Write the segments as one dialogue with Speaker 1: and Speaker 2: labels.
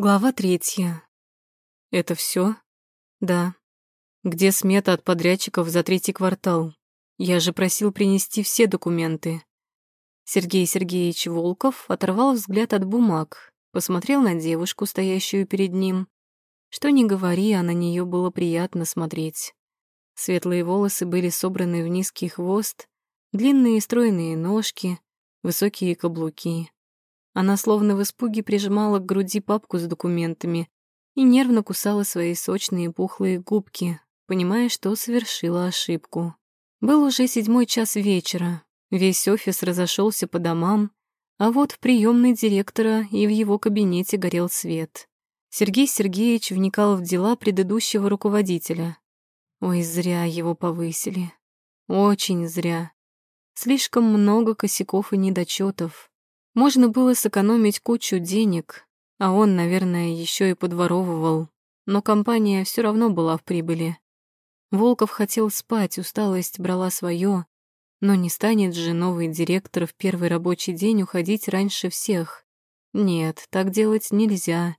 Speaker 1: Глава третья. Это все? Да. Где смета от подрядчиков за третий квартал? Я же просил принести все документы. Сергей Сергеевич Волков оторвал взгляд от бумаг, посмотрел на девушку, стоящую перед ним. Что ни говори, а на нее было приятно смотреть. Светлые волосы были собраны в низкий хвост, длинные стройные ножки, высокие каблуки. Она словно в испуге прижимала к груди папку с документами и нервно кусала свои сочные пухлые губки, понимая, что совершила ошибку. Был уже седьмой час вечера, весь офис разошелся по домам, а вот в приемной директора и в его кабинете горел свет. Сергей Сергеевич вникал в дела предыдущего руководителя. Ой, зря его повысили. Очень зря. Слишком много косяков и недочетов. Можно было сэкономить кучу денег, а он, наверное, еще и подворовывал. Но компания все равно была в прибыли. Волков хотел спать, усталость брала свое, но не станет же новый директор в первый рабочий день уходить раньше всех. Нет, так делать нельзя.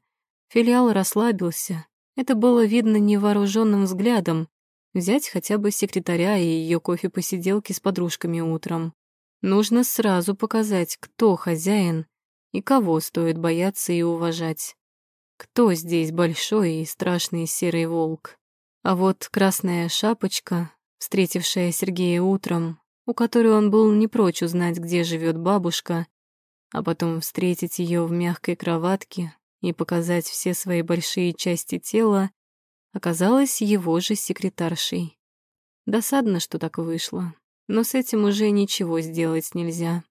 Speaker 1: Филиал расслабился. Это было видно невооруженным взглядом. Взять хотя бы секретаря и ее кофе-посиделки с подружками утром. Нужно сразу показать, кто хозяин и кого стоит бояться и уважать. Кто здесь большой и страшный серый волк. А вот красная шапочка, встретившая Сергея утром, у которой он был не прочь узнать, где живет бабушка, а потом встретить ее в мягкой кроватке и показать все свои большие части тела, оказалась его же секретаршей. Досадно, что так вышло но с этим уже ничего сделать нельзя.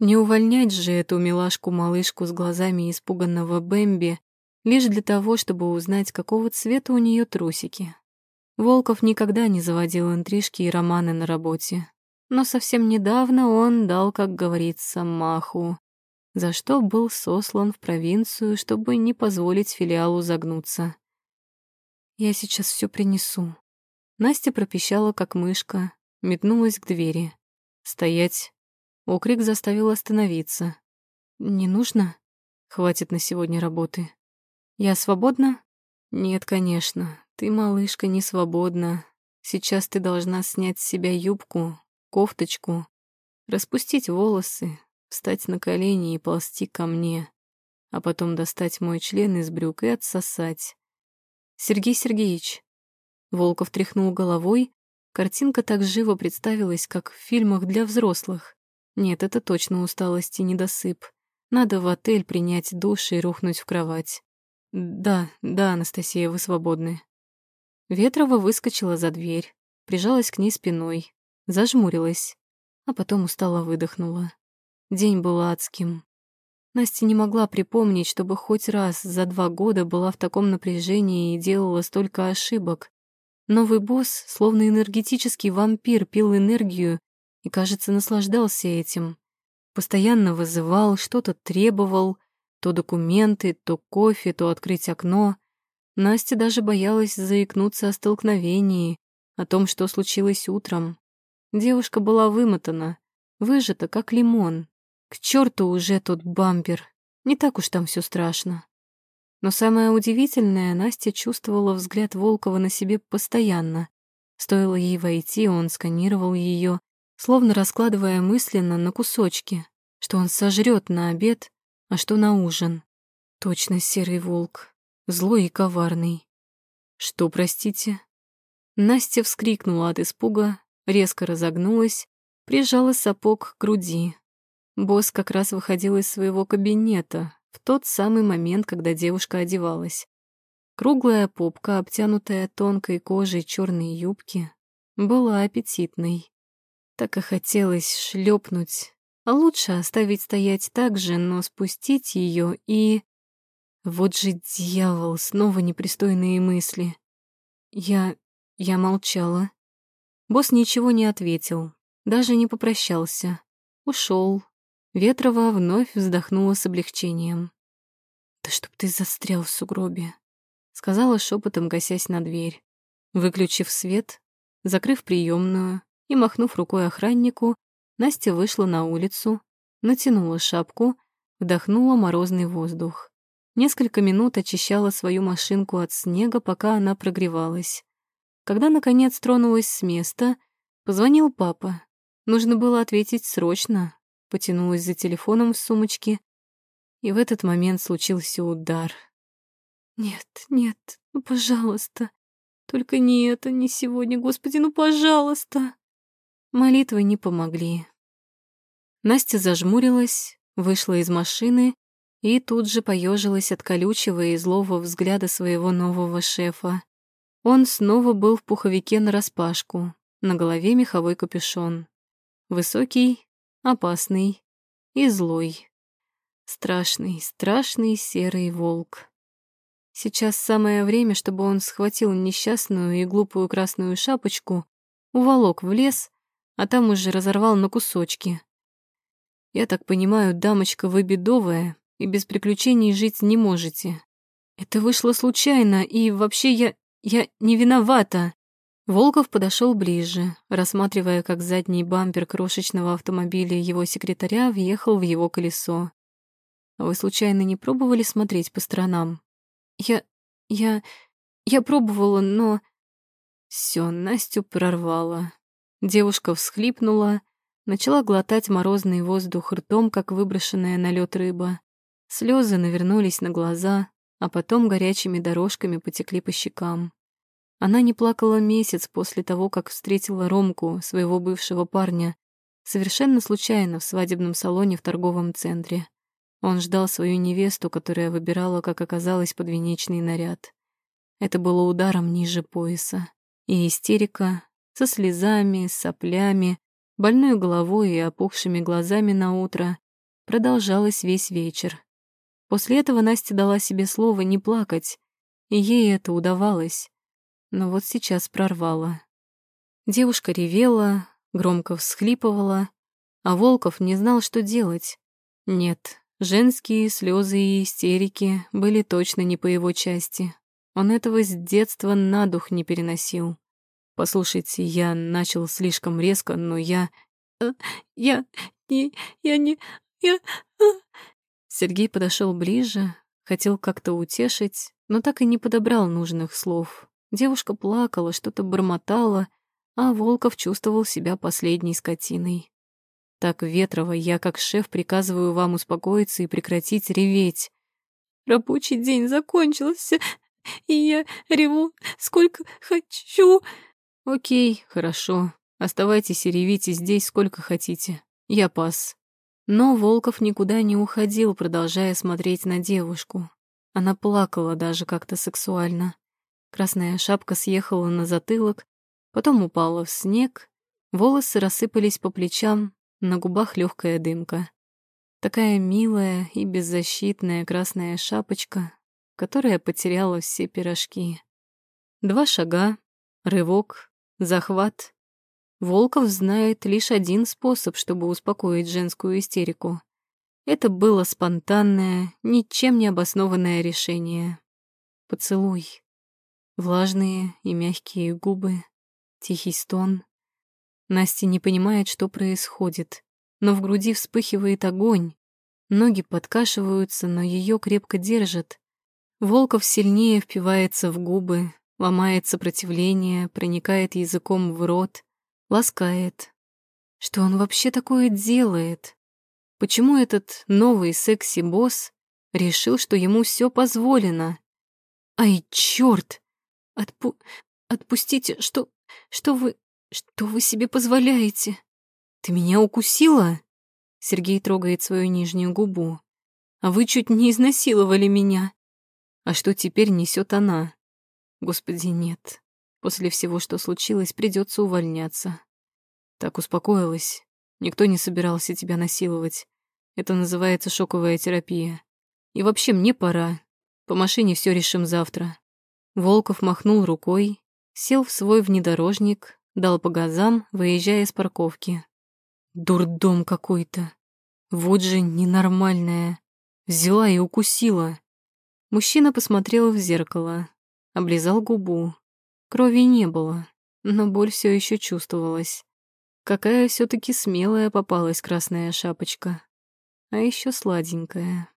Speaker 1: Не увольнять же эту милашку-малышку с глазами испуганного Бэмби лишь для того, чтобы узнать, какого цвета у нее трусики. Волков никогда не заводил интрижки и романы на работе. Но совсем недавно он дал, как говорится, маху, за что был сослан в провинцию, чтобы не позволить филиалу загнуться. «Я сейчас все принесу». Настя пропищала, как мышка, метнулась к двери. «Стоять!» Окрик заставил остановиться. «Не нужно? Хватит на сегодня работы. Я свободна?» «Нет, конечно. Ты, малышка, не свободна. Сейчас ты должна снять с себя юбку, кофточку, распустить волосы, встать на колени и ползти ко мне, а потом достать мой член из брюк и отсосать. Сергей Сергеевич. Волков тряхнул головой, Картинка так живо представилась, как в фильмах для взрослых. Нет, это точно усталость и недосып. Надо в отель принять душ и рухнуть в кровать. Да, да, Анастасия, вы свободны. Ветрова выскочила за дверь, прижалась к ней спиной, зажмурилась, а потом устало выдохнула. День был адским. Настя не могла припомнить, чтобы хоть раз за два года была в таком напряжении и делала столько ошибок. Новый босс, словно энергетический вампир, пил энергию и, кажется, наслаждался этим. Постоянно вызывал, что-то требовал, то документы, то кофе, то открыть окно. Настя даже боялась заикнуться о столкновении, о том, что случилось утром. Девушка была вымотана, выжата, как лимон. К черту уже тот бампер. Не так уж там все страшно. Но самое удивительное, Настя чувствовала взгляд Волкова на себе постоянно. Стоило ей войти, он сканировал ее, словно раскладывая мысленно на кусочки, что он сожрет на обед, а что на ужин. Точно серый волк, злой и коварный. Что, простите? Настя вскрикнула от испуга, резко разогнулась, прижала сапог к груди. Босс как раз выходил из своего кабинета, в тот самый момент, когда девушка одевалась. Круглая попка, обтянутая тонкой кожей черной юбки, была аппетитной. Так и хотелось шлепнуть, а лучше оставить стоять так же, но спустить ее и... Вот же дьявол, снова непристойные мысли. Я... я молчала. Босс ничего не ответил, даже не попрощался. Ушел, Ветрова вновь вздохнула с облегчением. «Да чтоб ты застрял в сугробе», — сказала шепотом, гасясь на дверь. Выключив свет, закрыв приемную и махнув рукой охраннику, Настя вышла на улицу, натянула шапку, вдохнула морозный воздух. Несколько минут очищала свою машинку от снега, пока она прогревалась. Когда, наконец, тронулась с места, позвонил папа. Нужно было ответить срочно. Потянулась за телефоном в сумочке, и в этот момент случился удар. «Нет, нет, ну, пожалуйста, только не это, не сегодня, Господи, ну, пожалуйста!» Молитвы не помогли. Настя зажмурилась, вышла из машины и тут же поежилась от колючего и злого взгляда своего нового шефа. Он снова был в пуховике нараспашку, на голове меховой капюшон. Высокий, опасный и злой. Страшный, страшный серый волк. Сейчас самое время, чтобы он схватил несчастную и глупую красную шапочку, уволок в лес, а там уже разорвал на кусочки. Я так понимаю, дамочка, вы бедовая и без приключений жить не можете. Это вышло случайно, и вообще я... я не виновата. Волков подошел ближе, рассматривая, как задний бампер крошечного автомобиля его секретаря въехал в его колесо. Вы случайно не пробовали смотреть по сторонам? Я... я... я пробовала, но... Все, Настю прорвало. Девушка всхлипнула, Начала глотать морозный воздух ртом, как выброшенная на лед рыба. Слезы навернулись на глаза, а потом горячими дорожками потекли по щекам. Она не плакала месяц после того, как встретила Ромку, своего бывшего парня, совершенно случайно в свадебном салоне в торговом центре. Он ждал свою невесту, которая выбирала, как оказалось, подвенечный наряд. Это было ударом ниже пояса. И истерика со слезами, соплями, больной головой и опухшими глазами на утро, продолжалось весь вечер. После этого Настя дала себе слово не плакать, и ей это удавалось. Но вот сейчас прорвала. Девушка ревела, громко всхлипывала, а Волков не знал, что делать. Нет, женские слезы и истерики были точно не по его части. Он этого с детства на дух не переносил. Послушайте, я начал слишком резко, но я... Э, я... не... я не... я... А. Сергей подошел ближе, хотел как-то утешить, но так и не подобрал нужных слов. Девушка плакала, что-то бормотала, а Волков чувствовал себя последней скотиной. Так, Ветрова, я как шеф приказываю вам успокоиться и прекратить реветь. Рабочий день закончился, и я реву сколько хочу. «Окей, хорошо. Оставайтесь и ревите здесь сколько хотите. Я пас». Но Волков никуда не уходил, продолжая смотреть на девушку. Она плакала даже как-то сексуально. Красная шапка съехала на затылок, потом упала в снег, волосы рассыпались по плечам, на губах легкая дымка. Такая милая и беззащитная красная шапочка, которая потеряла все пирожки. Два шага, рывок, Захват. Волков знает лишь один способ, чтобы успокоить женскую истерику. Это было спонтанное, ничем не обоснованное решение. Поцелуй. Влажные и мягкие губы, тихий стон. Настя не понимает, что происходит, но в груди вспыхивает огонь. Ноги подкашиваются, но ее крепко держат. Волков сильнее впивается в губы, ломает сопротивление, проникает языком в рот, ласкает. Что он вообще такое делает? Почему этот новый секси-босс решил, что ему все позволено? Ай, черт! Отпу... Отпустите, что... Что вы... Что вы себе позволяете? Ты меня укусила? Сергей трогает свою нижнюю губу. А вы чуть не изнасиловали меня. А что теперь несет она? Господи, нет. После всего, что случилось, придется увольняться. Так успокоилась. Никто не собирался тебя насиловать. Это называется шоковая терапия. И вообще мне пора. По машине все решим завтра. Волков махнул рукой, сел в свой внедорожник, дал по газам, выезжая с парковки. Дурдом какой-то. Вот же ненормальная. Взяла и укусила. Мужчина посмотрел в зеркало, облизал губу. Крови не было, но боль все еще чувствовалась. Какая все таки смелая попалась красная шапочка. А еще сладенькая.